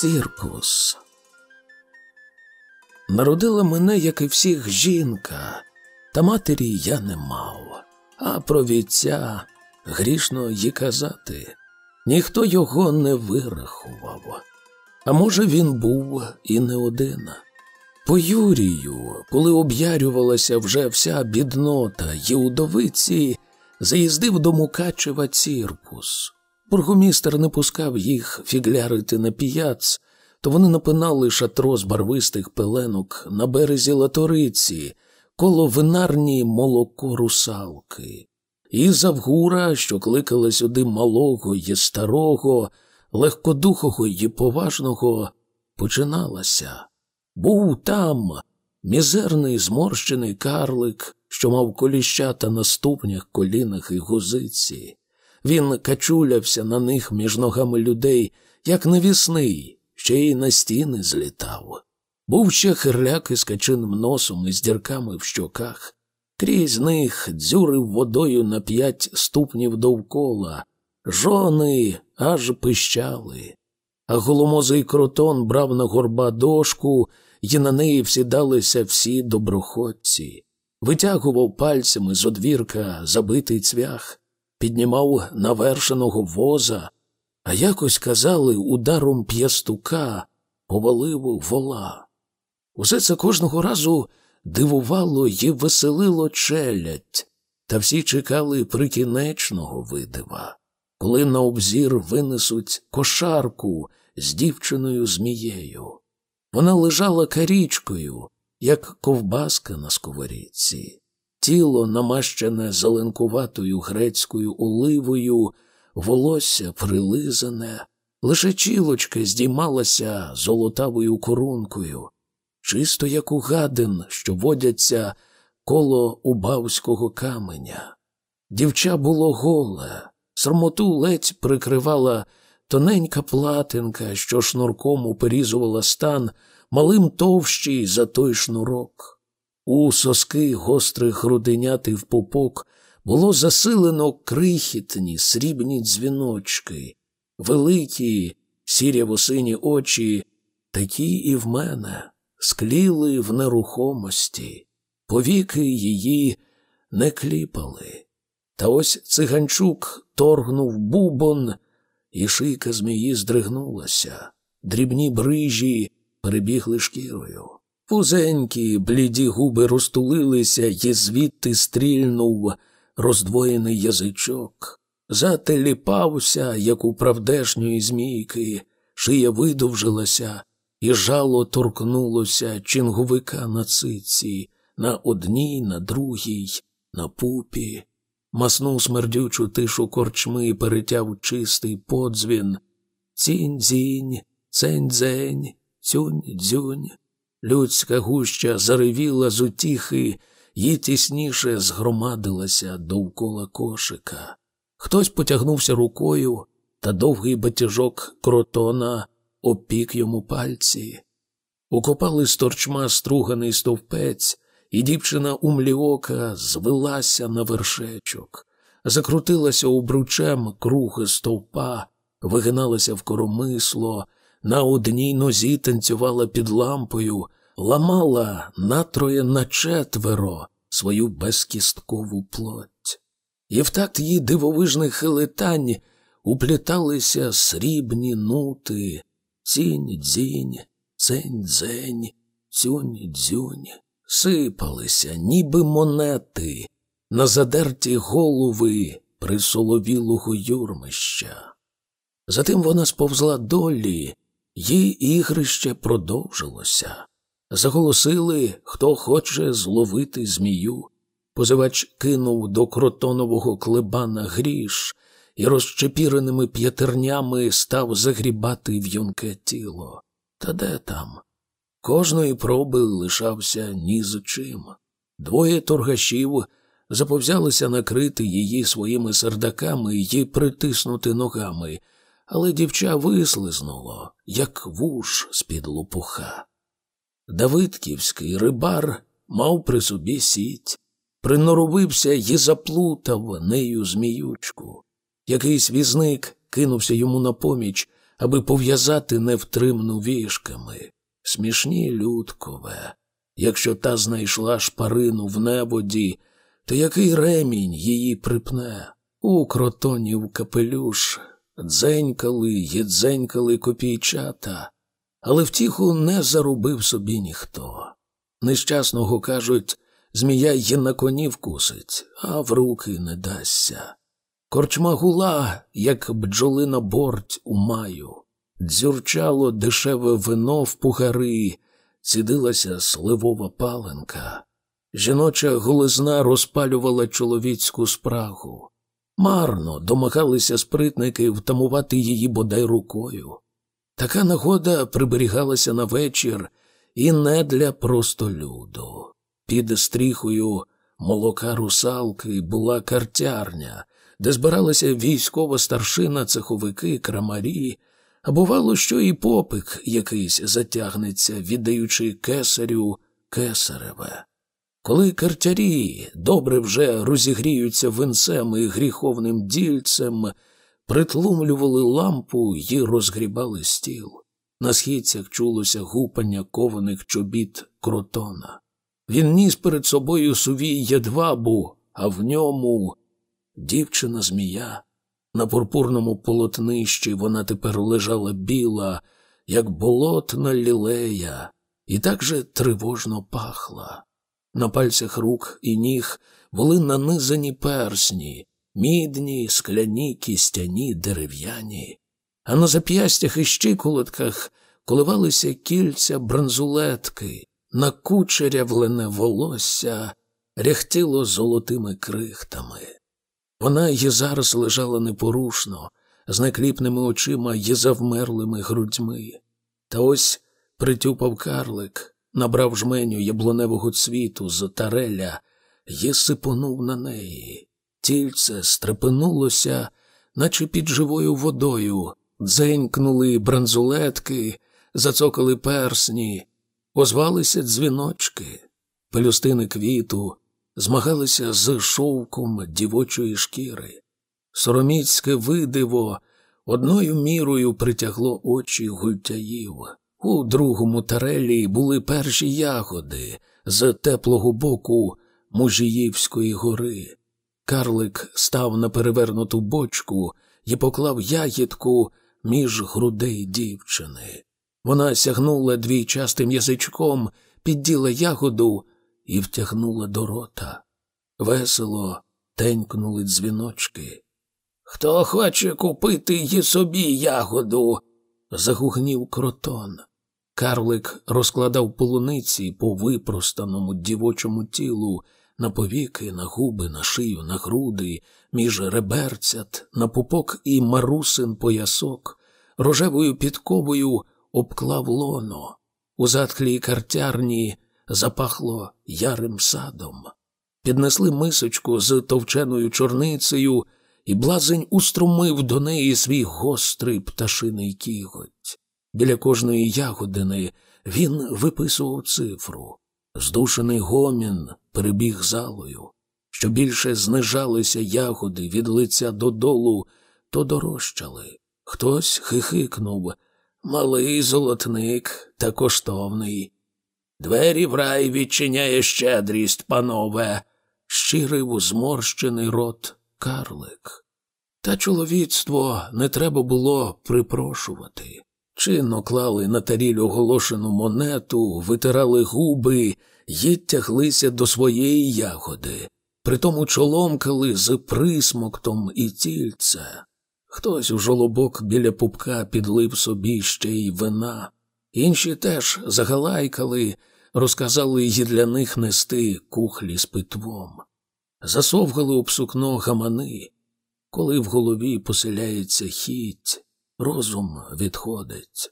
Циркус. Народила мене, як і всіх, жінка, та матері я не мав, а про вітця грішно й казати. Ніхто його не вирахував. А може, він був і не один. По Юрію, коли об'ярювалася вже вся біднота й удовиці, заїздив до Мукачева циркус. Бургомістер не пускав їх фіглярити на піяц, то вони напинали шатро з барвистих пеленок на березі латориці, коло винарні молоко русалки. І завгура, що кликала сюди малого й старого, легкодухого й поважного, починалася. Був там мізерний зморщений карлик, що мав коліщата на ступнях, колінах і гузиці. Він качулявся на них між ногами людей, як навісний, ще й на стіни злітав. Був ще хирляк із качиним носом і з дірками в щоках. Крізь них дзюрив водою на п'ять ступнів довкола, жони аж пищали. А голомозий кротон брав на горба дошку, і на неї всідалися всі доброходці, витягував пальцями з одвірка забитий цвях, піднімав навершеного воза, а якось казали, ударом п'ястука повалив вола. Усе це кожного разу дивувало і веселило челядь, та всі чекали прикінечного видива, коли на обзір винесуть кошарку з дівчиною змією. Вона лежала карічкою, як ковбаска на сковорідці. Тіло, намащене зеленкуватою грецькою оливою, волосся прилизане, лише чілочка здіймалася золотавою корункою, чисто як у гадин, що водяться коло убавського каменя. Дівча було голе, сормоту ледь прикривала тоненька платинка, що шнурком уперізувала стан, малим товщий за той шнурок. У соски гострих груденят в пупок було засилено крихітні срібні дзвіночки, великі сіряво-сині очі, такі і в мене, скліли в нерухомості, повіки її не кліпали. Та ось циганчук торгнув бубон, і шийка змії здригнулася, дрібні брижі перебігли шкірою. Пузенькі, бліді губи розтулилися, і звідти стрільнув роздвоєний язичок. Зателіпався, як у правдешньої змійки, шия видовжилася, і жало торкнулося чинговика на циці, на одній, на другій, на пупі. Масну смердючу тишу корчми перетяв чистий подзвін. Цінь дзінь, цень дзень, цюнь дзюнь. Людська гуща заревіла з утіхи і тісніше згромадилася довкола кошика. Хтось потягнувся рукою, та довгий батіжок кротона опік йому пальці. Укопали з торчма струганий стовпець, і дівчина умліока звелася на вершечок, закрутилася обручем круги стовпа, вигиналася в коромисло, на одній нозі танцювала під лампою, ламала натроє на четверо свою безкісткову плоть. І в такт її дивовижних хилитань упліталися срібні нути, цінь дзінь, цень дзень, цюнь дзюнь, сипалися, ніби монети, на задерті голови присоловілого юрмища. Затим вона сповзла долі, її ігрище продовжилося. Заголосили, хто хоче зловити змію. Позивач кинув до кротонового клебана гріш і розчепіреними п'ятернями став загрібати в'юнке тіло. Та де там? Кожної проби лишався ні з чим. Двоє торгашів заповзялися накрити її своїми сердаками і притиснути ногами, але дівча вислизнуло, як вуш з-під лопуха. Давидківський рибар мав при собі сіть, приноровився і заплутав нею зміючку. Якийсь візник кинувся йому на поміч, аби пов'язати невтримну вішками. Смішні людкове. Якщо та знайшла шпарину в небоді, то який ремінь її припне? У кротонів капелюш дзенькали й дзенькали копійчата, але втіху не зарубив собі ніхто. Нещасного кажуть, змія й на коні вкусить, а в руки не дасться. Корчма гула, як бджолина борть у маю, дзюрчало дешеве вино в пугари, цідилася сливова паленка. Жіноча голизна розпалювала чоловіцьку спрагу. Марно домагалися спритники втамувати її бодай рукою. Така нагода приберігалася на вечір і не для простолюду. Під стріхою молока русалки була картярня, де збиралася військова старшина, цеховики, крамарі, а бувало, що і попик якийсь затягнеться, віддаючи кесарю кесареве. Коли картярі добре вже розігріються винцем і гріховним дільцем, притлумлювали лампу й розгрібали стіл. На східцях чулося гупання кованих чобіт кротона. Він ніс перед собою сувій ядвабу, а в ньому дівчина змія. На пурпурному полотнищі вона тепер лежала біла, як болотна лілея, і так же тривожно пахла. На пальцях рук і ніг були нанизані персні, мідні, скляні, кістяні, дерев'яні, а на зап'ястях і щиколотках коливалися кільця бронзулетки, накучерявлене волосся ряхтіло золотими крихтами. Вона й зараз лежала непорушно, з накліпними очима й завмерлими грудьми. Та ось притюпав карлик, набрав жменю яблуневого цвіту з тареля й сипонув на неї. Тільце стрепенулося, наче під живою водою, дзенькнули бранзулетки, зацокали персні, озвалися дзвіночки, пелюстини квіту змагалися з шовком дівочої шкіри. Сороміцьке видиво одною мірою притягло очі гультяїв. У другому тарелі були перші ягоди з теплого боку Мужіївської гори. Карлик став на перевернуту бочку і поклав ягідку між грудей дівчини. Вона сягнула двійчастим язичком, підділа ягоду і втягнула до рота. Весело тенькнули дзвіночки. Хто хоче купити й собі ягоду? загугнів кротон. Карлик розкладав полуниці по випростаному дівочому тілу на повіки, на губи, на шию, на груди, між реберцят, на пупок і марусин поясок, рожевою підковою обклав лоно. У затхлій картярні запахло ярим садом. Піднесли мисочку з товченою чорницею, і блазень устромив до неї свій гострий пташиний кіготь. Біля кожної ягодини він виписував цифру. Здушений гомін перебіг залою. Що більше знижалися ягоди від лиця додолу, то дорожчали. Хтось хихикнув малий золотник та коштовний. Двері в рай відчиняє щедрість, панове, щирив зморщений рот карлик. Та чоловіцтво не треба було припрошувати. Чинно клали на таріль оголошену монету, витирали губи й тяглися до своєї ягоди, притому чоломкали з присмоктом і тільце. Хтось у жолобок біля пупка підлив собі ще й вина, інші теж загалайкали, розказали й для них нести кухлі з питвом. Засовгали об сукно гамани, коли в голові поселяється хіть, розум відходить.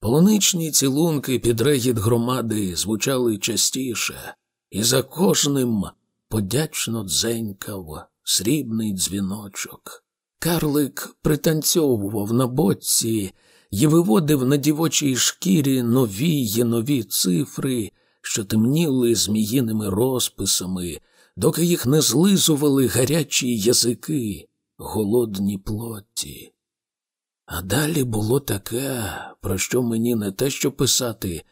Полоничні цілунки під регіт громади звучали частіше, і за кожним подячно дзенькав срібний дзвіночок. Карлик пританцьовував на боці і виводив на дівочій шкірі нові й нові цифри, що темніли зміїними розписами, доки їх не злизували гарячі язики, голодні плоті. А далі було таке, про що мені не те що писати,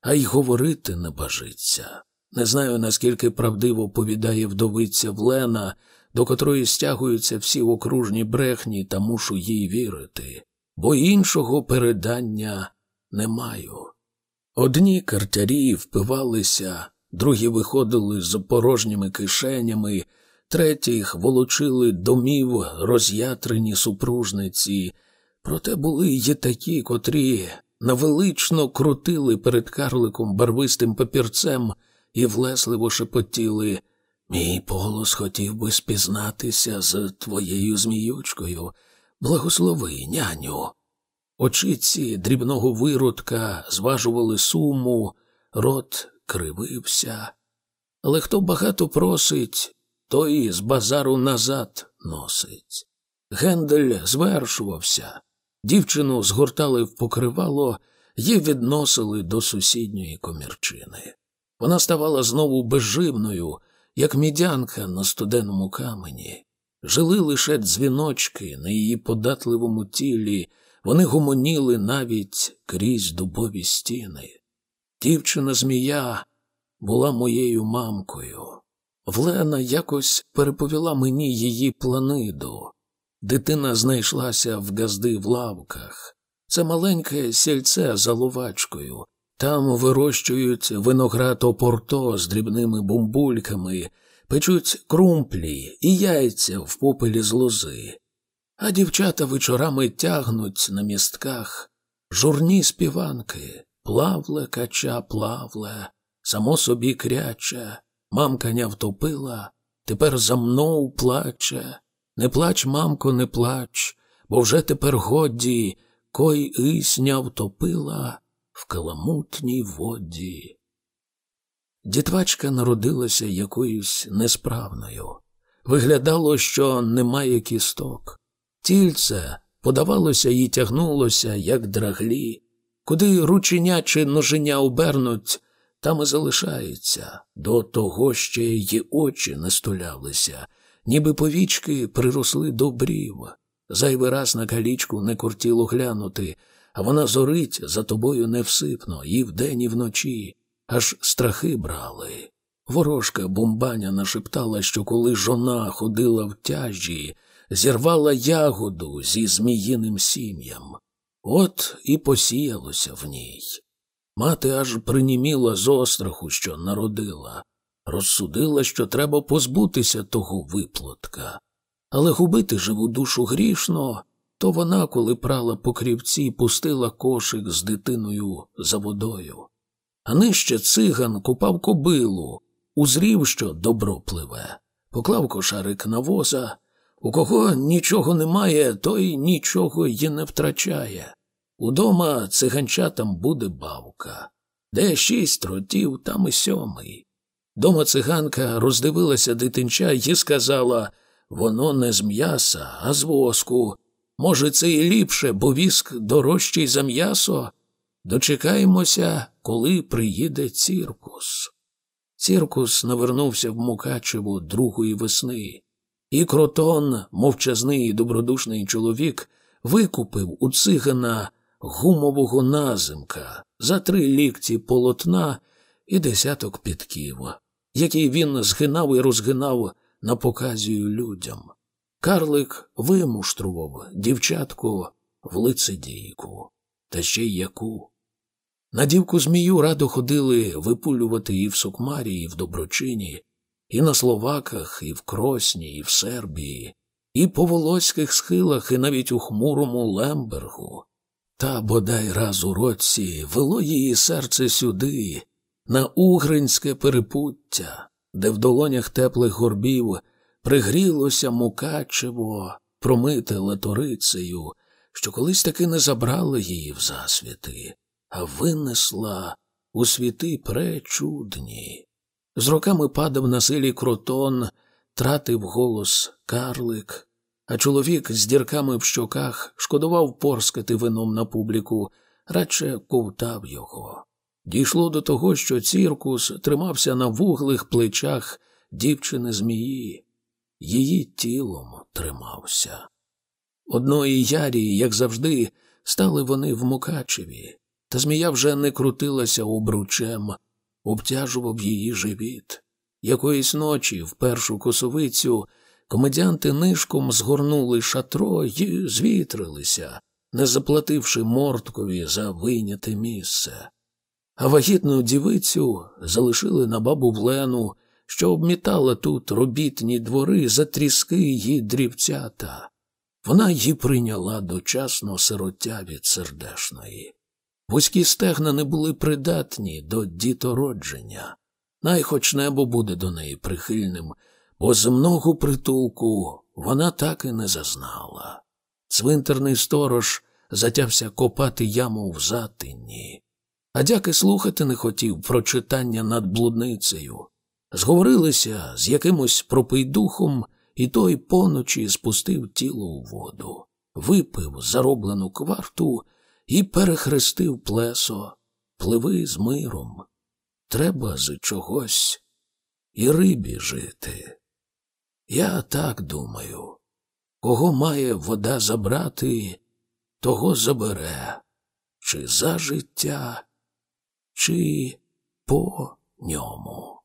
а й говорити не бажиться. Не знаю, наскільки правдиво повідає вдовиця Влена, до котрої стягуються всі окружні брехні, та мушу їй вірити, бо іншого передання не маю. Одні картярі впивалися, другі виходили з порожніми кишенями, третіх волочили домів роз'ятрені супружниці, проте були й такі, котрі навелично крутили перед карликом барвистим папірцем і влесливо шепотіли. Мій полос хотів би спізнатися з твоєю зміючкою. Благослови, няню. Очиці дрібного виродка зважували суму, рот кривився. Але хто багато просить, той з базару назад носить. Гендель звершувався, дівчину згортали в покривало і відносили до сусідньої комірчини. Вона ставала знову безживною, як мідянка на студеному камені. Жили лише дзвіночки на її податливому тілі, вони гомоніли навіть крізь дубові стіни. Дівчина змія була моєю мамкою. Влена якось переповіла мені її планиду. Дитина знайшлася в газди в лавках. Це маленьке сільце за ловачкою. Там вирощують виноград опорто з дрібними бумбульками, печуть крумплі і яйця в попелі з лози. А дівчата вечорами тягнуть на містках журні співанки, плавле кача, плавле, само собі кряче, мамка ня втопила, тепер за мною плаче. Не плач, мамко, не плач, бо вже тепер годі, кой існя втопила в каламутній воді. Дітвачка народилася якоюсь несправною. Виглядало, що немає кісток. Тільце подавалося і тягнулося, як драглі. Куди рученя чи ноженя обернуть, там і залишається. До того ще й очі не стулялися, ніби повічки приросли до брів. Зайвий раз на калічку не кортіло глянути, а вона зорить за тобою невсипно і вдень, і вночі, аж страхи брали. Ворожка бомбаня нашептала, що коли жона ходила в тяжі, зірвала ягоду зі зміїним сім'ям. От і посіялося в ній. Мати аж приніміла з остраху, що народила, розсудила, що треба позбутися того виплотка. Але губити живу душу грішно, то вона, коли прала покрівці, пустила кошик з дитиною за водою. А нижче циган купав кобилу, узрів, що добро пливе, поклав кошарик на воза. У кого нічого немає, той нічого й не втрачає. Удома циганчатам буде бавка. Де шість ротів, там і сьомий. Дома циганка роздивилася дитинча і сказала воно не з м'яса, а з воску. Може, це і ліпше, бо віск дорожчий за м'ясо. Дочекаємося, коли приїде ціркус. Ціркус навернувся в Мукачеву другої весни, і кротон, мовчазний і добродушний чоловік, викупив у цигана гумового назимка за три лікті полотна і десяток підків, які він згинав і розгинав на показію людям. Карлик вимуштрував дівчатку в лицедійку, та ще й яку. На дівку змію радо ходили випулювати і в Сукмарі, і в Доброчині, і на Словаках, і в Кросні, і в Сербії, і по волоських схилах, і навіть у хмурому Лембергу. Та бодай раз у році вело її серце сюди, на угринське перепуття, де в долонях теплих горбів пригрілося мукачево, промите латорицею, що колись таки не забрала її в засвіти, а винесла у світи пречудні. З роками падав на силі кротон, тратив голос карлик, а чоловік з дірками в щоках шкодував порскати вином на публіку, радше ковтав його. Дійшло до того, що ціркус тримався на вуглих плечах дівчини змії, її тілом тримався. Одної ярії, як завжди, стали вони в Мукачеві, та змія вже не крутилася обручем, обтяжував її живіт. Якоїсь ночі в першу косовицю комедіанти нишком згорнули шатро й звітрилися, не заплативши морткові за вийняте місце. А вагітну дівицю залишили на бабу Влену, що обмітала тут робітні двори за тріски її дрібцята. Вона її прийняла дочасно сироття від сердешної. Вузькі стегна не були придатні до дітородження. Най хоч небо буде до неї прихильним, бо земного притулку вона так і не зазнала. Цвинтерний сторож затявся копати яму в затинні, а дяки слухати не хотів про читання над блудницею. Зговорилися з якимось пропийдухом, і той поночі спустив тіло у воду, випив зароблену кварту і перехрестив плесо. Пливи з миром. Треба з чогось і рибі жити. Я так думаю. Кого має вода забрати, того забере, чи за життя, чи по ньому.